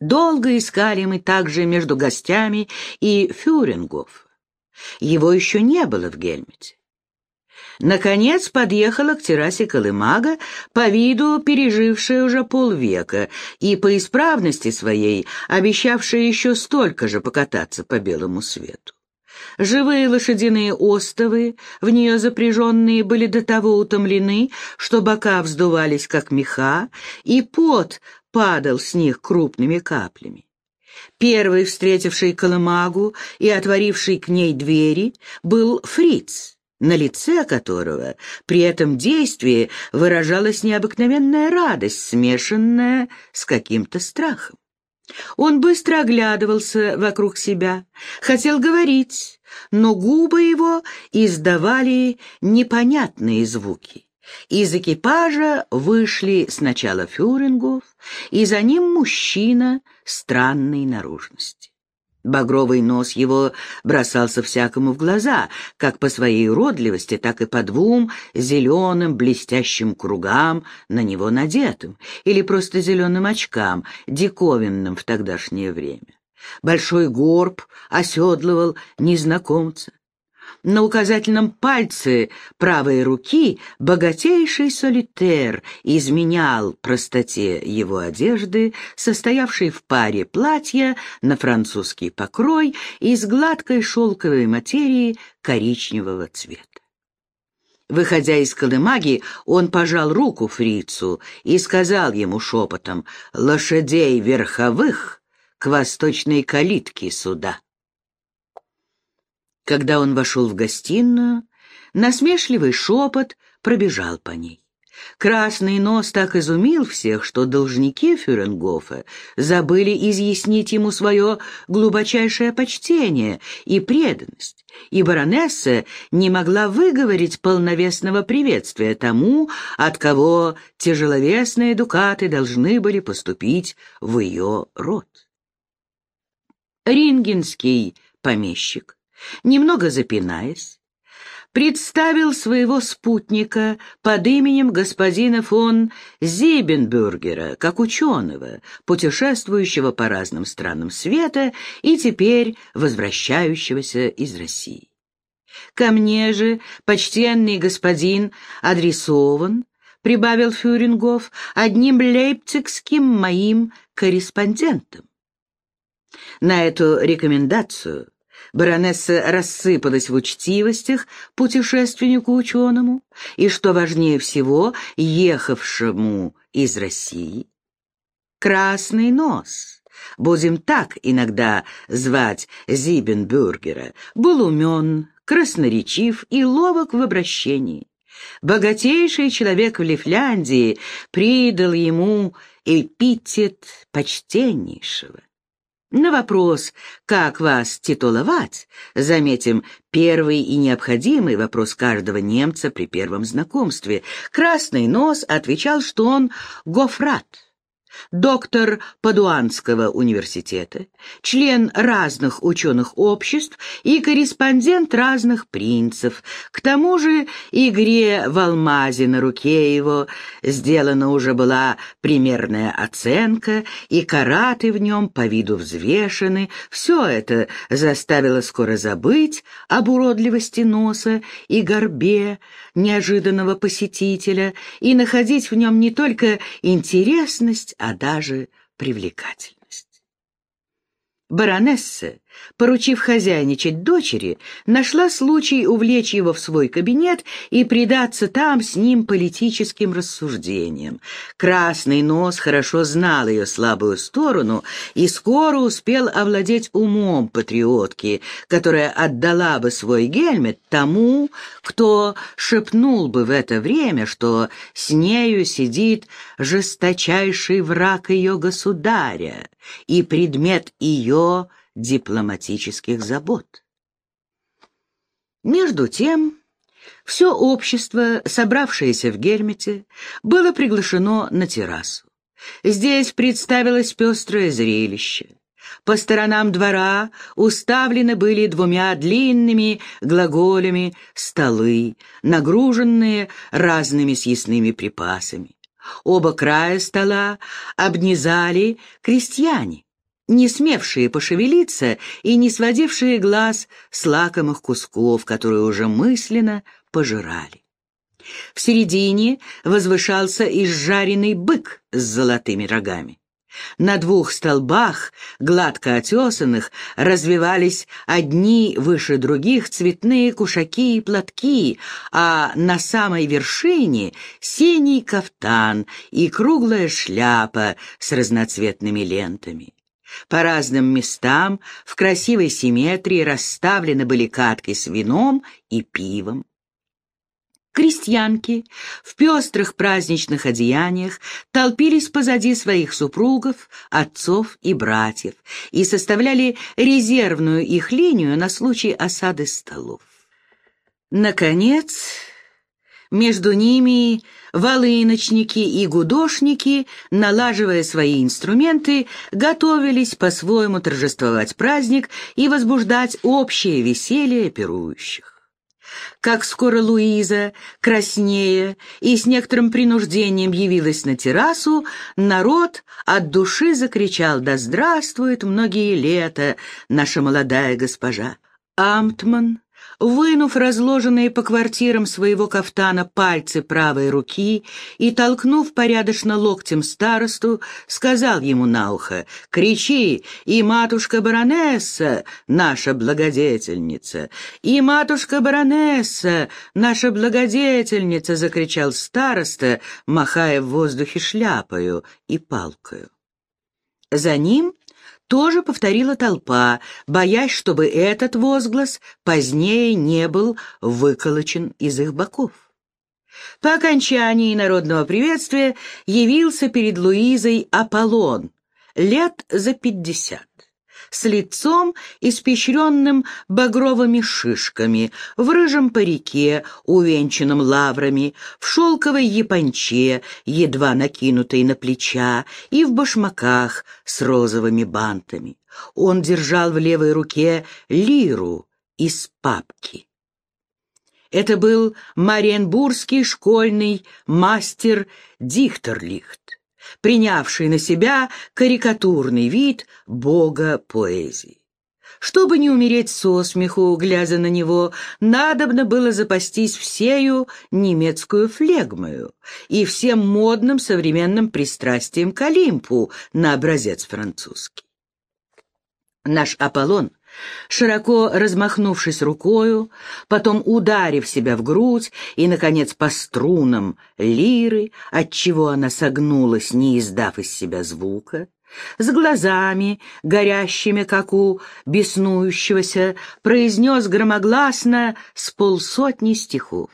Долго искали мы также между гостями и Фюрингов. Его еще не было в Гельмете. Наконец подъехала к террасе Колымага, по виду пережившая уже полвека и по исправности своей обещавшая еще столько же покататься по белому свету. Живые лошадиные остовы, в нее запряженные, были до того утомлены, что бока вздувались, как меха, и пот падал с них крупными каплями. Первый, встретивший Колымагу и отворивший к ней двери, был Фриц, на лице которого при этом действии выражалась необыкновенная радость, смешанная с каким-то страхом. Он быстро оглядывался вокруг себя, хотел говорить, но губы его издавали непонятные звуки. Из экипажа вышли сначала Фюрингов, и за ним мужчина странной наружности. Багровый нос его бросался всякому в глаза, как по своей уродливости, так и по двум зеленым блестящим кругам на него надетым, или просто зеленым очкам, диковинным в тогдашнее время. Большой горб оседлывал незнакомца. На указательном пальце правой руки богатейший солитер изменял простоте его одежды, состоявшей в паре платья на французский покрой из гладкой шелковой материи коричневого цвета. Выходя из колымаги, он пожал руку фрицу и сказал ему шепотом «Лошадей верховых к восточной калитке суда». Когда он вошел в гостиную, насмешливый шепот пробежал по ней. Красный нос так изумил всех, что должники Фюренгофа забыли изъяснить ему свое глубочайшее почтение и преданность, и баронесса не могла выговорить полновесного приветствия тому, от кого тяжеловесные дукаты должны были поступить в ее род. Рингенский помещик немного запинаясь, представил своего спутника под именем господина фон Зибенбюргера, как ученого, путешествующего по разным странам света и теперь возвращающегося из России. «Ко мне же, почтенный господин, адресован, — прибавил Фюрингов, — одним лейпцигским моим корреспондентом». На эту рекомендацию баронесса рассыпалась в учтивостях путешественнику-ученому и, что важнее всего, ехавшему из России. «Красный нос», будем так иногда звать Зибенбюргера, был умен, красноречив и ловок в обращении. Богатейший человек в Лифляндии придал ему эпитет почтеннейшего. На вопрос «Как вас титуловать?» заметим, первый и необходимый вопрос каждого немца при первом знакомстве. Красный нос отвечал, что он гофрат доктор Падуанского университета, член разных ученых обществ и корреспондент разных принцев. К тому же игре в алмазе на руке его сделана уже была примерная оценка, и караты в нем по виду взвешены. Все это заставило скоро забыть об уродливости носа и горбе неожиданного посетителя и находить в нем не только интересность, а даже привлекательность. Баронесса поручив хозяйничать дочери, нашла случай увлечь его в свой кабинет и предаться там с ним политическим рассуждениям. Красный нос хорошо знал ее слабую сторону и скоро успел овладеть умом патриотки, которая отдала бы свой гельмет тому, кто шепнул бы в это время, что с нею сидит жесточайший враг ее государя и предмет ее — дипломатических забот. Между тем, все общество, собравшееся в Гельмете, было приглашено на террасу. Здесь представилось пестрое зрелище. По сторонам двора уставлены были двумя длинными глаголями столы, нагруженные разными съестными припасами. Оба края стола обнизали крестьяне. Не смевшие пошевелиться и не сводившие глаз с лакомых кусков, которые уже мысленно пожирали. В середине возвышался изжаренный бык с золотыми рогами. На двух столбах, гладко отесанных, развивались одни выше других цветные кушаки и платки, а на самой вершине синий кафтан и круглая шляпа с разноцветными лентами. По разным местам в красивой симметрии расставлены были катки с вином и пивом. Крестьянки в пестрых праздничных одеяниях толпились позади своих супругов, отцов и братьев и составляли резервную их линию на случай осады столов. Наконец, между ними волыночники и гудошники, налаживая свои инструменты, готовились по-своему торжествовать праздник и возбуждать общее веселье пирующих. Как скоро Луиза, краснея и с некоторым принуждением явилась на террасу, народ от души закричал «Да здравствует многие лета, наша молодая госпожа!» Амтман вынув разложенные по квартирам своего кафтана пальцы правой руки и, толкнув порядочно локтем старосту, сказал ему на ухо «Кричи, и матушка-баронесса, наша благодетельница! И матушка-баронесса, наша благодетельница!» — закричал староста, махая в воздухе шляпою и палкою. За ним тоже повторила толпа, боясь, чтобы этот возглас позднее не был выколочен из их боков. По окончании народного приветствия явился перед Луизой Аполлон, лет за пятьдесят с лицом, испещренным багровыми шишками, в рыжем парике, увенчанном лаврами, в шелковой японче, едва накинутой на плеча, и в башмаках с розовыми бантами. Он держал в левой руке лиру из папки. Это был мариенбургский школьный мастер Дихтерлихт принявший на себя карикатурный вид бога поэзии. Чтобы не умереть со смеху, глядя на него, надобно было запастись всею немецкую флегмою и всем модным современным пристрастием к Олимпу на образец французский. Наш Аполлон — широко размахнувшись рукою, потом ударив себя в грудь и, наконец, по струнам лиры, отчего она согнулась, не издав из себя звука, с глазами, горящими, как у беснующегося, произнес громогласно с полсотни стихов.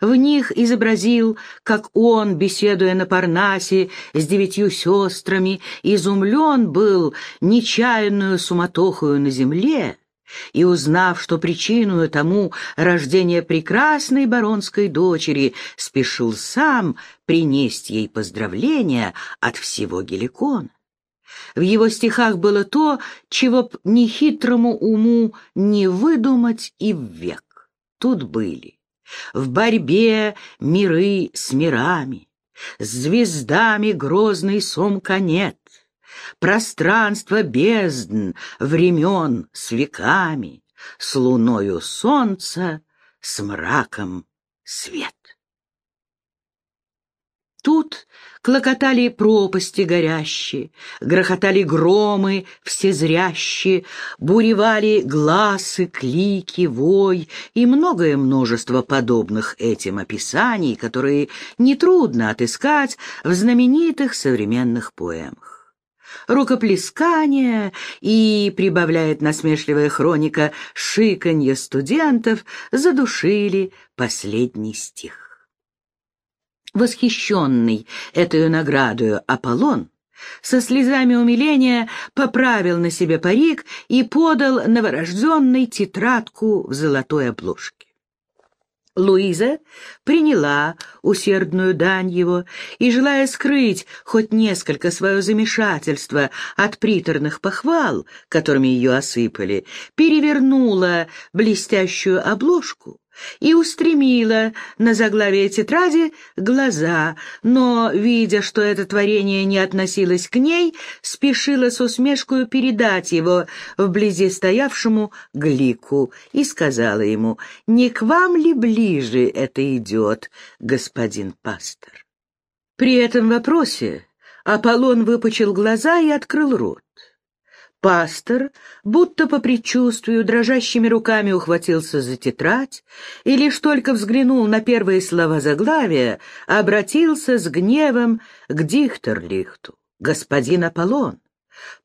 В них изобразил, как он, беседуя на Парнасе с девятью сестрами, изумлен был нечаянную суматохою на земле, и, узнав, что причиной тому рождение прекрасной баронской дочери, спешил сам принести ей поздравления от всего Геликона. В его стихах было то, чего б нехитрому уму не выдумать и век. Тут были в борьбе миры с мирами, с звездами грозный сом конет, пространство бездн, времен с веками, с луною солнца, с мраком свет. Тут клокотали пропасти горящие, грохотали громы всезрящие, буревали глазы, клики, вой и многое множество подобных этим описаний, которые нетрудно отыскать в знаменитых современных поэмах. Рукоплескание и, прибавляет насмешливая хроника, шиканье студентов задушили последний стих. Восхищенный этой наградою Аполлон со слезами умиления поправил на себе парик и подал новорожденной тетрадку в золотой обложке. Луиза приняла усердную дань его и, желая скрыть хоть несколько свое замешательство от приторных похвал, которыми ее осыпали, перевернула блестящую обложку и устремила на заглавие тетради глаза, но, видя, что это творение не относилось к ней, спешила с усмешкой передать его вблизи стоявшему Глику и сказала ему, «Не к вам ли ближе это идет, господин пастор?» При этом вопросе Аполлон выпучил глаза и открыл рот. Пастор, будто по предчувствию, дрожащими руками ухватился за тетрадь и лишь только взглянул на первые слова заглавия, обратился с гневом к Дихтерлихту. «Господин Аполлон,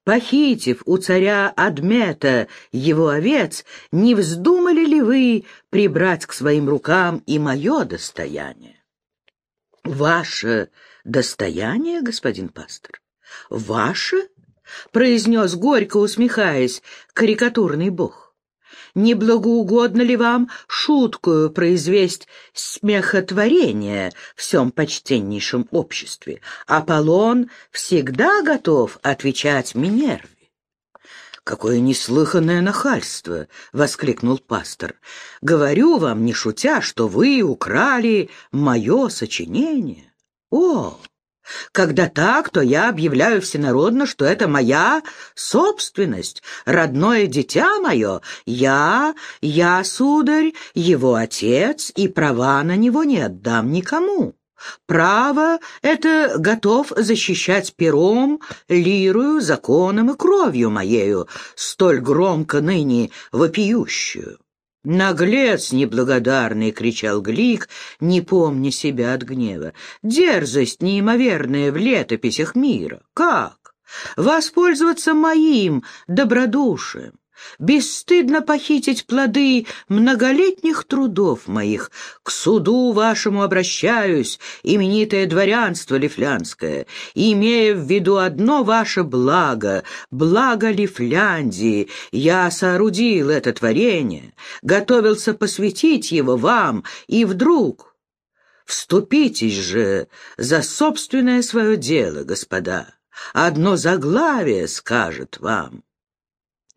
похитив у царя Адмета его овец, не вздумали ли вы прибрать к своим рукам и мое достояние?» «Ваше достояние, господин пастор? Ваше?» — произнес горько усмехаясь карикатурный бог. «Не благоугодно ли вам шуткую произвесть смехотворение в всем почтеннейшем обществе? Аполлон всегда готов отвечать Минерве». «Какое неслыханное нахальство!» — воскликнул пастор. «Говорю вам, не шутя, что вы украли мое сочинение». «О, когда так, то я объявляю всенародно, что это моя собственность, родное дитя мое. Я, я, сударь, его отец, и права на него не отдам никому. Право это готов защищать пером, лирую, законом и кровью моею, столь громко ныне вопиющую. «Наглец неблагодарный!» — кричал Глик, не помня себя от гнева. «Дерзость неимоверная в летописях мира! Как? Воспользоваться моим добродушием! Бесстыдно похитить плоды многолетних трудов моих. К суду вашему обращаюсь, именитое дворянство лифлянское, имея в виду одно ваше благо, благо Лифляндии. Я соорудил это творение, готовился посвятить его вам, и вдруг... Вступитесь же за собственное свое дело, господа. Одно заглавие скажет вам.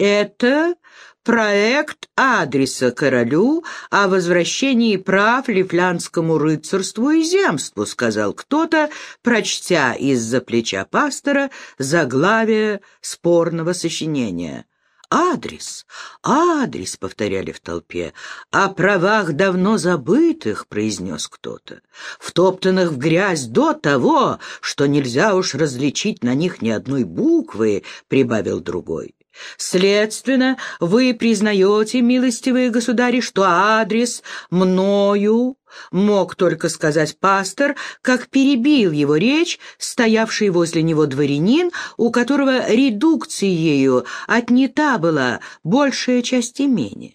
Это проект адреса королю о возвращении прав лифлянскому рыцарству и земству, сказал кто-то, прочтя из-за плеча пастора заглавие спорного сочинения. «Адрес, адрес», — повторяли в толпе, — «о правах давно забытых», — произнес кто-то, «втоптанных в грязь до того, что нельзя уж различить на них ни одной буквы», — прибавил другой. Следственно, вы признаете, милостивые государи, что адрес мною мог только сказать пастор, как перебил его речь, стоявший возле него дворянин, у которого редукцией отнята была большая часть имения.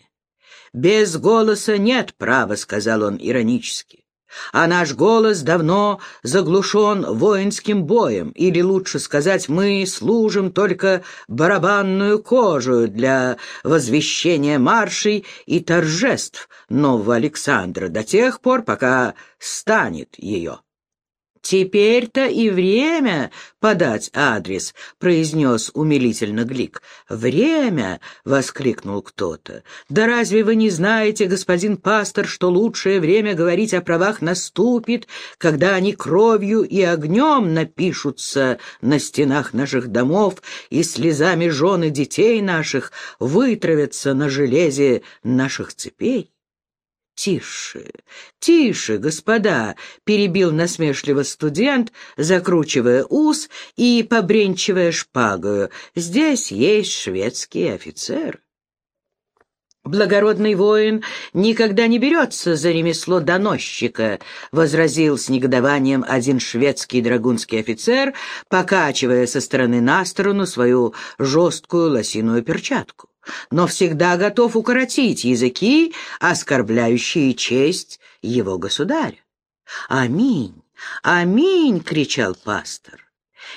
«Без голоса нет права», — сказал он иронически а наш голос давно заглушен воинским боем, или, лучше сказать, мы служим только барабанную кожу для возвещения маршей и торжеств нового Александра до тех пор, пока станет ее. «Теперь-то и время подать адрес», — произнес умилительно Глик. «Время!» — воскликнул кто-то. «Да разве вы не знаете, господин пастор, что лучшее время говорить о правах наступит, когда они кровью и огнем напишутся на стенах наших домов и слезами жены детей наших вытравятся на железе наших цепей?» «Тише, тише, господа!» — перебил насмешливо студент, закручивая ус и побренчивая шпагою. «Здесь есть шведский офицер». «Благородный воин никогда не берется за ремесло доносчика», — возразил с негодованием один шведский драгунский офицер, покачивая со стороны на сторону свою жесткую лосиную перчатку но всегда готов укоротить языки, оскорбляющие честь его государя. «Аминь! Аминь!» — кричал пастор.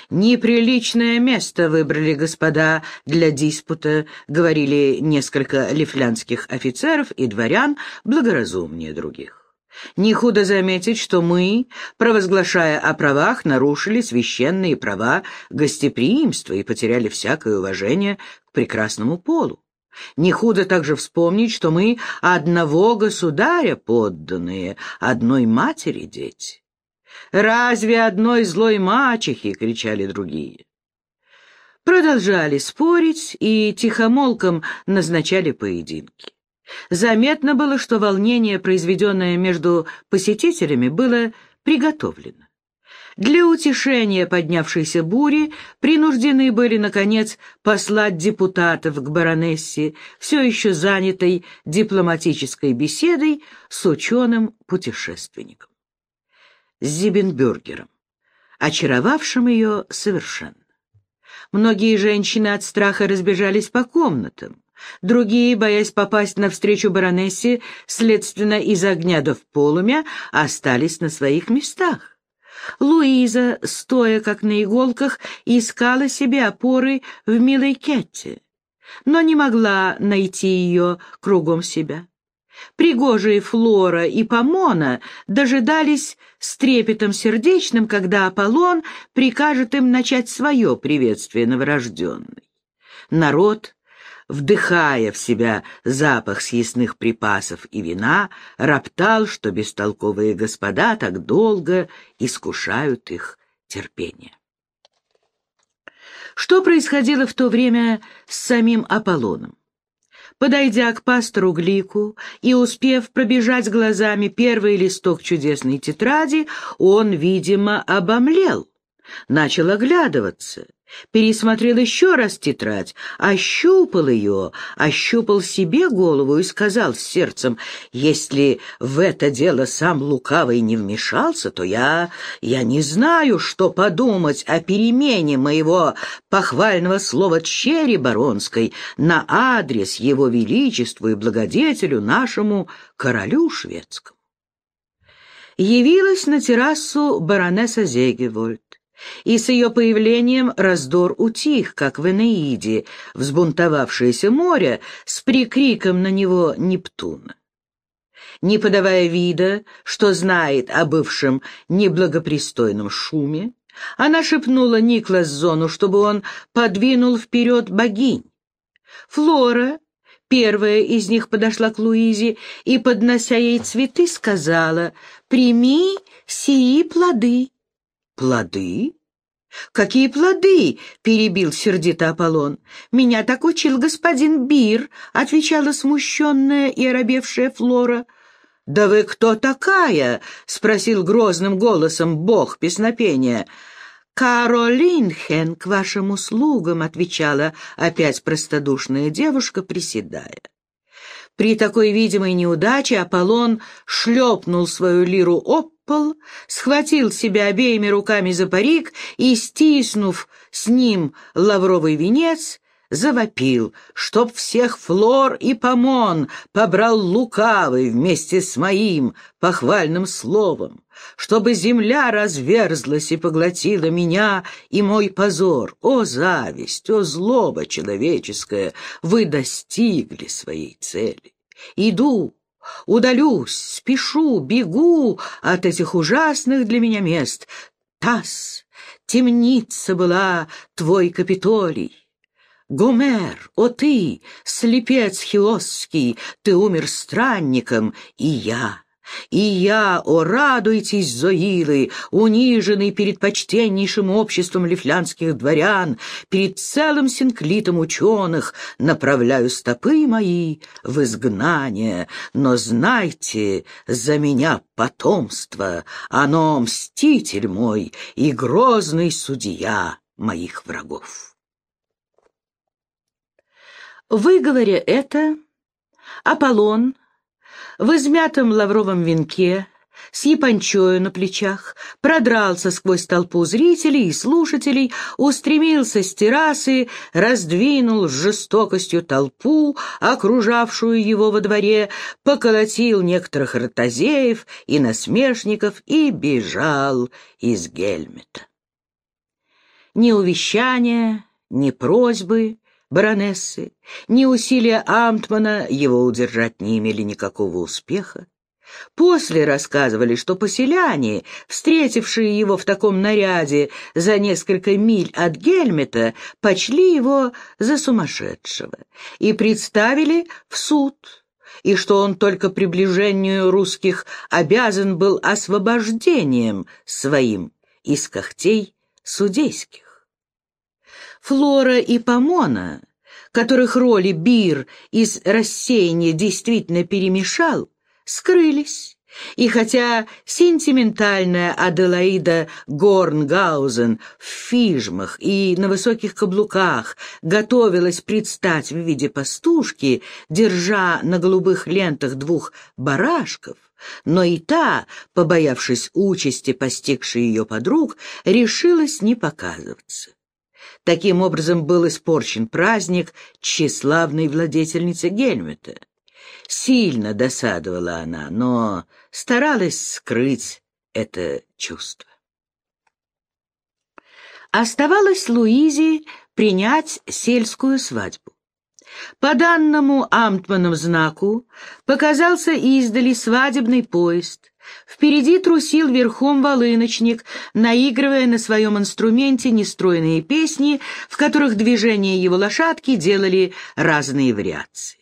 «Неприличное место выбрали господа для диспута», — говорили несколько лифлянских офицеров и дворян, благоразумнее других. Не худо заметить, что мы, провозглашая о правах, нарушили священные права гостеприимства и потеряли всякое уважение к прекрасному полу. Не худо также вспомнить, что мы одного государя подданные, одной матери дети. «Разве одной злой мачехи?» — кричали другие. Продолжали спорить и тихомолком назначали поединки. Заметно было, что волнение, произведенное между посетителями, было приготовлено. Для утешения поднявшейся бури принуждены были, наконец, послать депутатов к баронессе, все еще занятой дипломатической беседой с ученым-путешественником. С Зибенбюргером, очаровавшим ее совершенно. Многие женщины от страха разбежались по комнатам. Другие, боясь попасть навстречу баронессе, следственно, из огня до полумя, остались на своих местах. Луиза, стоя как на иголках, искала себе опоры в милой Кетте, но не могла найти ее кругом себя. Пригожие Флора и Помона дожидались с трепетом сердечным, когда Аполлон прикажет им начать свое приветствие новорожденной. Народ вдыхая в себя запах съестных припасов и вина, роптал, что бестолковые господа так долго искушают их терпение. Что происходило в то время с самим Аполлоном? Подойдя к пастору Глику и успев пробежать глазами первый листок чудесной тетради, он, видимо, обомлел, начал оглядываться — пересмотрел еще раз тетрадь, ощупал ее, ощупал себе голову и сказал с сердцем, «Если в это дело сам лукавый не вмешался, то я... я не знаю, что подумать о перемене моего похвального слова черри баронской на адрес его величеству и благодетелю нашему королю шведскому». Явилась на террасу баронесса Зегевольд и с ее появлением раздор утих, как в Энеиде, взбунтовавшееся море с прикриком на него Нептуна. Не подавая вида, что знает о бывшем неблагопристойном шуме, она шепнула Никлас-Зону, чтобы он подвинул вперед богинь. Флора, первая из них, подошла к Луизе и, поднося ей цветы, сказала «Прими сии плоды». «Плоды? Какие плоды?» — перебил сердито Аполлон. «Меня так учил господин Бир», — отвечала смущенная и оробевшая Флора. «Да вы кто такая?» — спросил грозным голосом бог песнопения. «Каролинхен к вашим услугам», — отвечала опять простодушная девушка, приседая. При такой видимой неудаче Аполлон шлепнул свою лиру об пол, схватил себя обеими руками за парик и, стиснув с ним лавровый венец, завопил, чтоб всех флор и помон побрал лукавый вместе с моим похвальным словом, чтобы земля разверзлась и поглотила меня и мой позор. О, зависть, о, злоба человеческая, вы достигли своей цели. Иду, удалюсь, спешу, бегу от этих ужасных для меня мест. Таз, темница была твой Капитолий. Гомер, о ты, слепец хиосский, ты умер странником, и я и я, о, радуйтесь, Зоилы, униженный перед почтеннейшим обществом лифлянских дворян, перед целым синклитом ученых, направляю стопы мои в изгнание. Но знайте, за меня потомство, оно мститель мой и грозный судья моих врагов. Выговоря это, Аполлон, в измятом лавровом венке, с япончою на плечах, продрался сквозь толпу зрителей и слушателей, устремился с террасы, раздвинул с жестокостью толпу, окружавшую его во дворе, поколотил некоторых ротозеев и насмешников и бежал из Гельмета. Ни увещания, ни просьбы, баронессы, ни усилия Амтмана его удержать не имели никакого успеха. После рассказывали, что поселяне, встретившие его в таком наряде за несколько миль от Гельмета, почли его за сумасшедшего и представили в суд, и что он только приближению русских обязан был освобождением своим из когтей судейских. Флора и Помона, которых роли Бир из рассеяния действительно перемешал, скрылись. И хотя сентиментальная Аделаида Горнгаузен в фижмах и на высоких каблуках готовилась предстать в виде пастушки, держа на голубых лентах двух барашков, но и та, побоявшись участи, постигшей ее подруг, решилась не показываться. Таким образом был испорчен праздник тщеславной владетельницы Гельмета. Сильно досадовала она, но старалась скрыть это чувство. Оставалось Луизе принять сельскую свадьбу. По данному амтманом знаку показался издали свадебный поезд. Впереди трусил верхом волыночник, наигрывая на своем инструменте нестройные песни, в которых движения его лошадки делали разные вариации.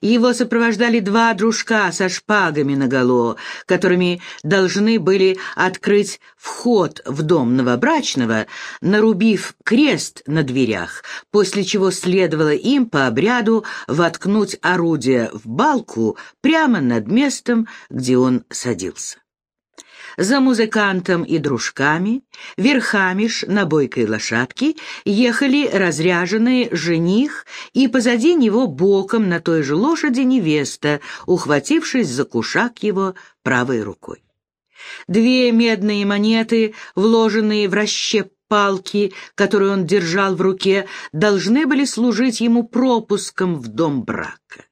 Его сопровождали два дружка со шпагами наголо, которыми должны были открыть вход в дом новобрачного, нарубив крест на дверях, после чего следовало им по обряду воткнуть орудие в балку прямо над местом, где он садился. За музыкантом и дружками, верхами ж на бойкой лошадке, ехали разряженные жених и позади него боком на той же лошади невеста, ухватившись за кушак его правой рукой. Две медные монеты, вложенные в расщеп палки, которую он держал в руке, должны были служить ему пропуском в дом брака.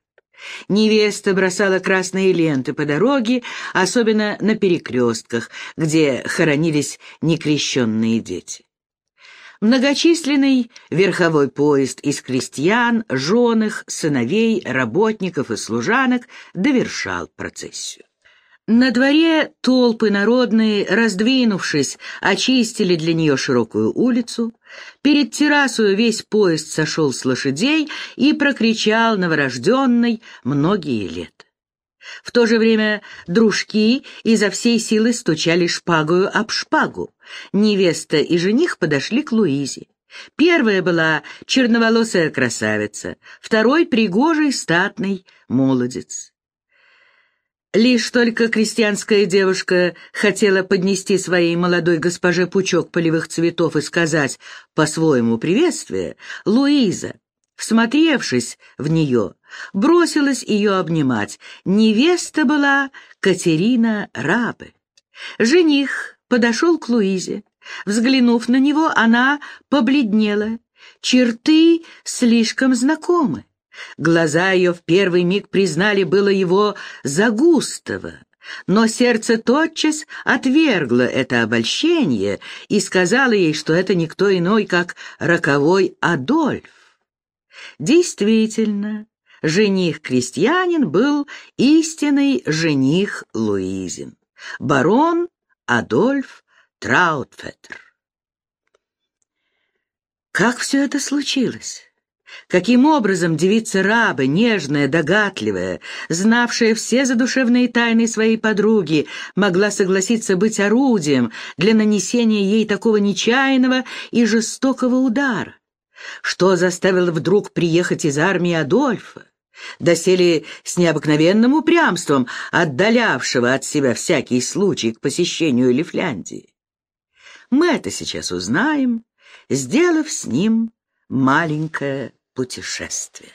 Невеста бросала красные ленты по дороге, особенно на перекрестках, где хоронились некрещенные дети. Многочисленный верховой поезд из крестьян, женых, сыновей, работников и служанок довершал процессию. На дворе толпы народные, раздвинувшись, очистили для нее широкую улицу. Перед террасою весь поезд сошел с лошадей и прокричал новорожденный многие лет. В то же время дружки изо всей силы стучали шпагою об шпагу. Невеста и жених подошли к Луизе. Первая была черноволосая красавица, второй — пригожий статный молодец. Лишь только крестьянская девушка хотела поднести своей молодой госпоже пучок полевых цветов и сказать по-своему приветствие, Луиза, всмотревшись в нее, бросилась ее обнимать. Невеста была Катерина Рабы. Жених подошел к Луизе. Взглянув на него, она побледнела. Черты слишком знакомы. Глаза ее в первый миг признали было его Загустова, но сердце тотчас отвергло это обольщение и сказало ей, что это никто иной, как роковой Адольф. Действительно, жених-крестьянин был истинный жених Луизин, барон Адольф Траутфеттер. Как все это случилось? Каким образом девица-раба, нежная, догадливая, знавшая все задушевные тайны своей подруги, могла согласиться быть орудием для нанесения ей такого нечаянного и жестокого удара? Что заставило вдруг приехать из армии Адольфа? доселе с необыкновенным упрямством, отдалявшего от себя всякий случай к посещению Лифляндии. Мы это сейчас узнаем, сделав с ним маленькое путешествие.